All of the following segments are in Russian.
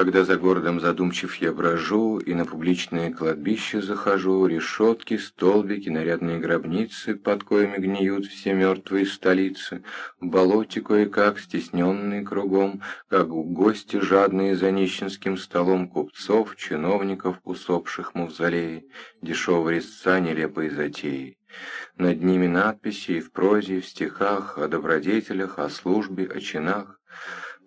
Когда за городом задумчив я брожу И на публичное кладбище захожу, Решетки, столбики, нарядные гробницы, Под коями гниют все мертвые столицы, болоте кое-как, стесненные кругом, Как гости жадные за нищенским столом Купцов, чиновников, усопших мавзолеи, Дешевого резца нелепые затеи. Над ними надписи и в прозе, и в стихах О добродетелях, о службе, о чинах.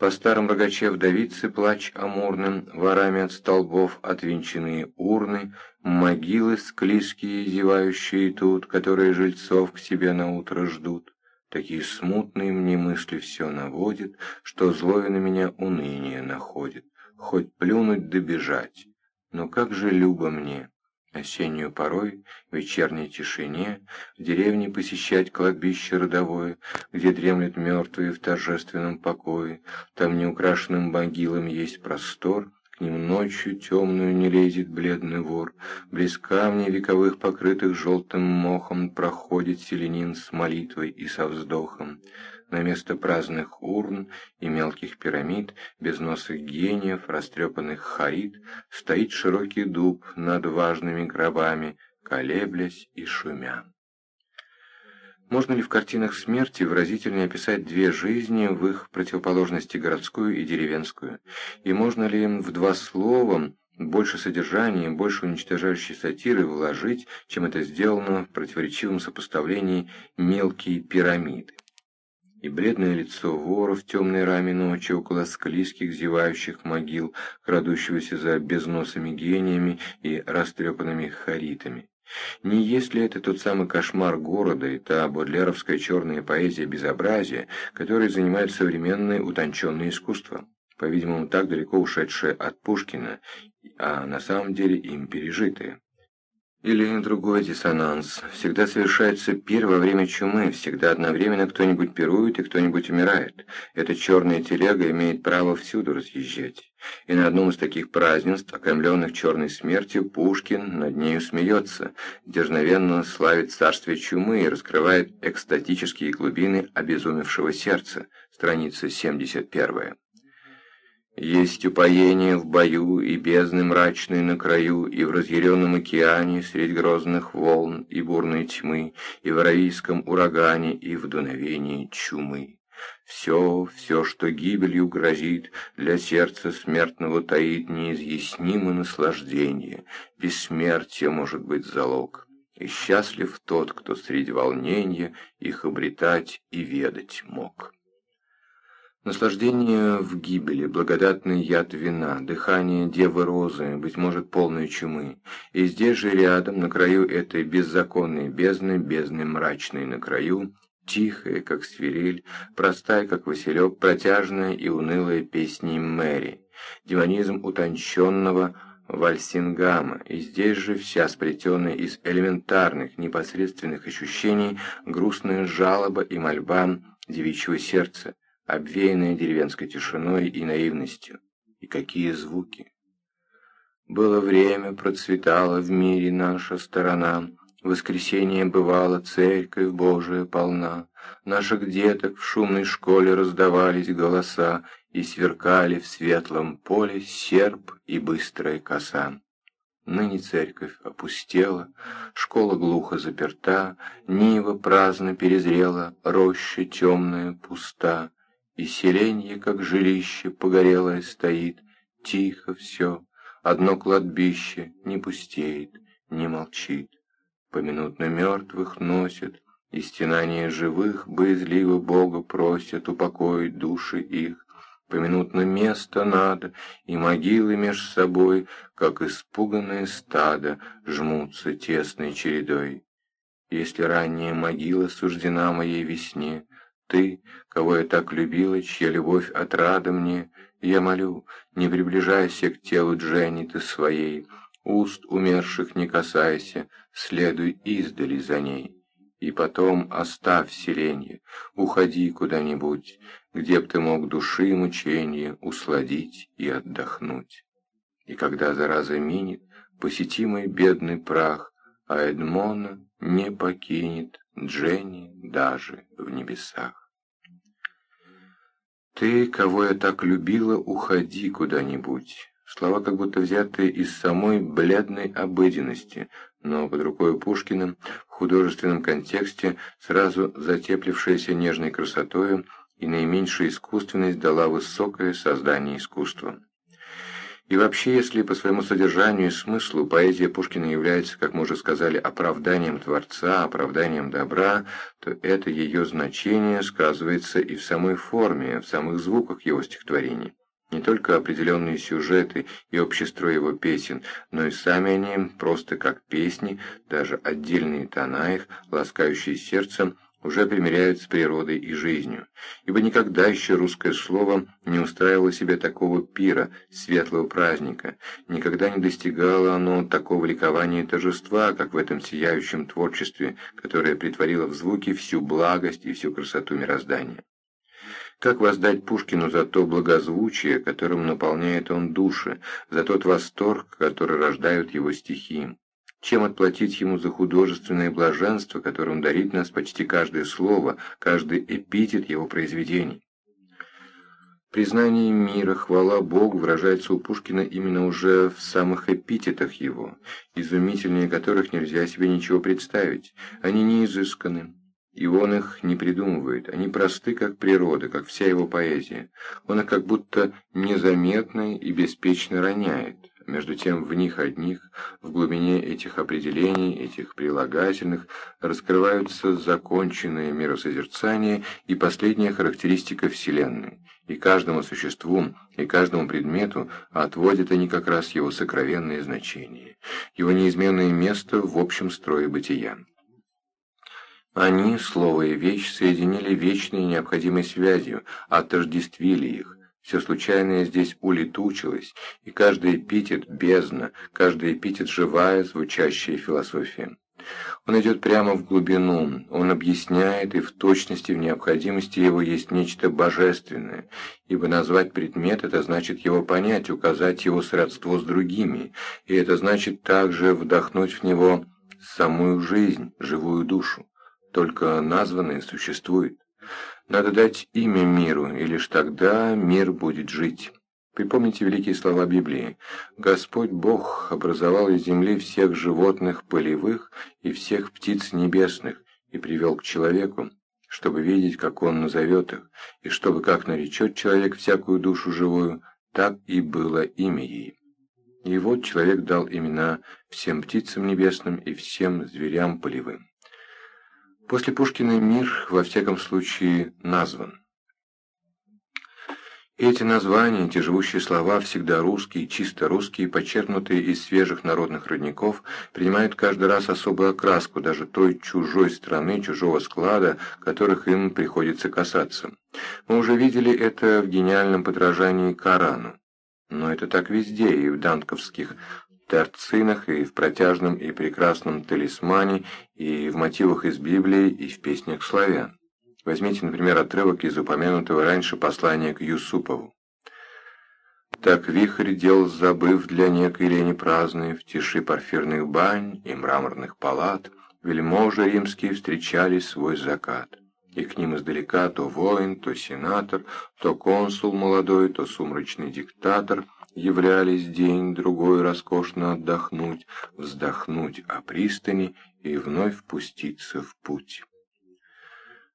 По старым рогаче вдовицы плач амурным, Ворами от столбов отвинченные урны, Могилы склизкие, зевающие тут, Которые жильцов к себе на утро ждут. Такие смутные мне мысли все наводит, Что злое на меня уныние находит. Хоть плюнуть да бежать, но как же любо мне, Осеннюю порой, в вечерней тишине, В деревне посещать кладбище родовое, Где дремлют мертвые в торжественном покое, Там неукрашенным могилам есть простор, К ним ночью темную не лезет бледный вор, Близ камней вековых, покрытых желтым мохом, Проходит селенин с молитвой и со вздохом. На место праздных урн и мелких пирамид, безносых гениев, растрепанных харид, стоит широкий дуб над важными гробами, колеблясь и шумя. Можно ли в картинах смерти выразительнее описать две жизни в их противоположности городскую и деревенскую? И можно ли в два слова больше содержания, больше уничтожающей сатиры вложить, чем это сделано в противоречивом сопоставлении «мелкие пирамиды»? И бледное лицо вора в темной раме ночи около склизких зевающих могил, крадущегося за безносыми гениями и растрепанными харитами. Не есть ли это тот самый кошмар города и та бодлеровская черная поэзия безобразия, которой занимает современное утонченное искусство, по-видимому, так далеко ушедшее от Пушкина, а на самом деле им пережитое? Или другой диссонанс. Всегда совершается пир во время чумы, всегда одновременно кто-нибудь пирует и кто-нибудь умирает. Эта черная телега имеет право всюду разъезжать. И на одном из таких празднеств, окаймленных черной смертью, Пушкин над нею смеется, дерзновенно славит царствие чумы и раскрывает экстатические глубины обезумевшего сердца. Страница 71. Есть упоение в бою и бездны мрачной на краю, И в разъяренном океане средь грозных волн и бурной тьмы, И в аравийском урагане, и в дуновении чумы. Все, все, что гибелью грозит, для сердца смертного таит неизъяснимое наслаждение, бессмертие может быть залог. И счастлив тот, кто среди волнения их обретать и ведать мог. Наслаждение в гибели, благодатный яд вина, дыхание девы розы, быть может, полной чумы. И здесь же рядом, на краю этой беззаконной бездны, бездны мрачной на краю, тихая, как свирель, простая, как василек, протяжная и унылая песни Мэри, демонизм утонченного вальсингама, и здесь же вся сплетенная из элементарных, непосредственных ощущений, грустная жалоба и мольба девичьего сердца, обвеянная деревенской тишиной и наивностью. И какие звуки! Было время, процветала в мире наша сторона, воскресенье бывала церковь Божия полна, наших деток в шумной школе раздавались голоса, и сверкали в светлом поле серп и быстрая коса. Ныне церковь опустела, школа глухо заперта, Нива праздно перезрела, роща темная пуста, и селенье, как жилище погорелое стоит, Тихо все, одно кладбище не пустеет, не молчит. Поминутно мертвых носят, и стенания живых Боязливо Бога просят упокоить души их. Поминутно место надо, и могилы меж собой, Как испуганное стадо, жмутся тесной чередой. Если ранняя могила суждена моей весне, ты, кого я так любила, чья любовь отрада мне, я молю, не приближайся к телу Дженни ты своей, уст умерших не касайся, следуй издали за ней. И потом оставь селенье, уходи куда-нибудь, где б ты мог души мучения усладить и отдохнуть. И когда зараза минет, посети мой бедный прах, а Эдмона не покинет Дженни даже в небесах. «Ты, кого я так любила, уходи куда-нибудь». Слова как будто взяты из самой бледной обыденности, но под рукой Пушкина в художественном контексте сразу затеплившаяся нежной красотою и наименьшая искусственность дала высокое создание искусства. И вообще, если по своему содержанию и смыслу поэзия Пушкина является, как мы уже сказали, оправданием Творца, оправданием добра, то это ее значение сказывается и в самой форме, в самых звуках его стихотворений. Не только определенные сюжеты и общестрой его песен, но и сами они, просто как песни, даже отдельные тона их, ласкающие сердцем, уже примиряют с природой и жизнью, ибо никогда еще русское слово не устраивало себе такого пира, светлого праздника, никогда не достигало оно такого ликования и торжества, как в этом сияющем творчестве, которое притворило в звуки всю благость и всю красоту мироздания. Как воздать Пушкину за то благозвучие, которым наполняет он души, за тот восторг, который рождают его стихи? Чем отплатить ему за художественное блаженство, которым дарит нас почти каждое слово, каждый эпитет его произведений? Признание мира, хвала Богу выражается у Пушкина именно уже в самых эпитетах его, изумительнее которых нельзя себе ничего представить. Они не изысканы, и он их не придумывает, они просты, как природа, как вся его поэзия. Он их как будто незаметно и беспечно роняет. Между тем в них одних, в глубине этих определений, этих прилагательных, раскрываются законченные миросозерцания и последняя характеристика Вселенной. И каждому существу, и каждому предмету отводят они как раз его сокровенное значение, его неизменное место в общем строе бытия. Они, слово и вещь, соединили вечной необходимой связью, отождествили их. Все случайное здесь улетучилось, и каждый эпитет – бездна, каждый эпитет – живая, звучащая философия. Он идет прямо в глубину, он объясняет, и в точности, в необходимости его есть нечто божественное, ибо назвать предмет – это значит его понять, указать его сродство с другими, и это значит также вдохнуть в него самую жизнь, живую душу только названное существует. Надо дать имя миру, и лишь тогда мир будет жить. Припомните великие слова Библии. «Господь Бог образовал из земли всех животных полевых и всех птиц небесных и привел к человеку, чтобы видеть, как он назовет их, и чтобы, как наречет человек всякую душу живую, так и было имя ей». И вот человек дал имена всем птицам небесным и всем зверям полевым. После Пушкина мир, во всяком случае, назван. Эти названия, эти живущие слова, всегда русские, чисто русские, подчеркнутые из свежих народных родников, принимают каждый раз особую окраску даже той чужой страны, чужого склада, которых им приходится касаться. Мы уже видели это в гениальном подражании Корану. Но это так везде, и в дантковских терцинах, и в протяжном и прекрасном талисмане, и в мотивах из Библии, и в песнях славян. Возьмите, например, отрывок из упомянутого раньше послания к Юсупову. Так вихрь дел забыв для некой лени праздной, в тиши парфирных бань и мраморных палат, вельможи римские встречали свой закат. И к ним издалека то воин, то сенатор, то консул молодой, то сумрачный диктатор — являлись день-другой роскошно отдохнуть, вздохнуть о пристани и вновь впуститься в путь.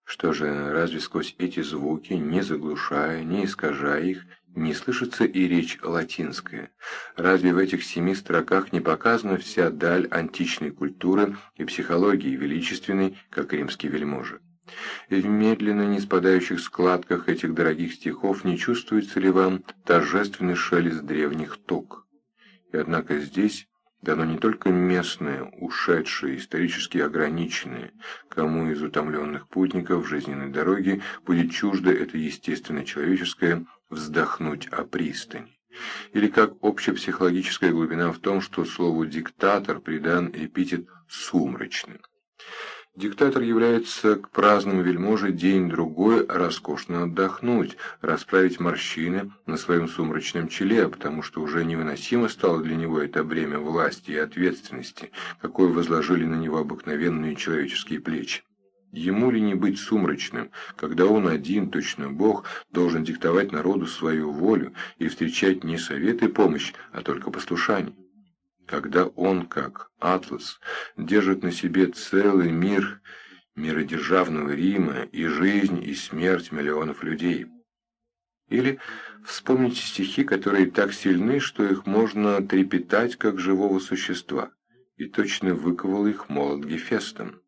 Что же, разве сквозь эти звуки, не заглушая, не искажая их, не слышится и речь латинская? Разве в этих семи строках не показана вся даль античной культуры и психологии величественной, как римский вельможи? И в медленно не спадающих складках этих дорогих стихов не чувствуется ли вам торжественный шелест древних ток? И однако здесь дано не только местное, ушедшее, исторически ограниченное, кому из утомленных путников жизненной дороги будет чуждо это естественно-человеческое вздохнуть о пристани. Или как общепсихологическая глубина в том, что слову «диктатор» придан эпитет «сумрачным». Диктатор является к праздному вельможе день-другой роскошно отдохнуть, расправить морщины на своем сумрачном челе, потому что уже невыносимо стало для него это бремя власти и ответственности, какое возложили на него обыкновенные человеческие плечи. Ему ли не быть сумрачным, когда он один, точно Бог, должен диктовать народу свою волю и встречать не совет и помощь, а только послушание? Когда он, как Атлас, держит на себе целый мир миродержавного Рима и жизнь и смерть миллионов людей. Или вспомните стихи, которые так сильны, что их можно трепетать, как живого существа, и точно выковал их молот Гефестом.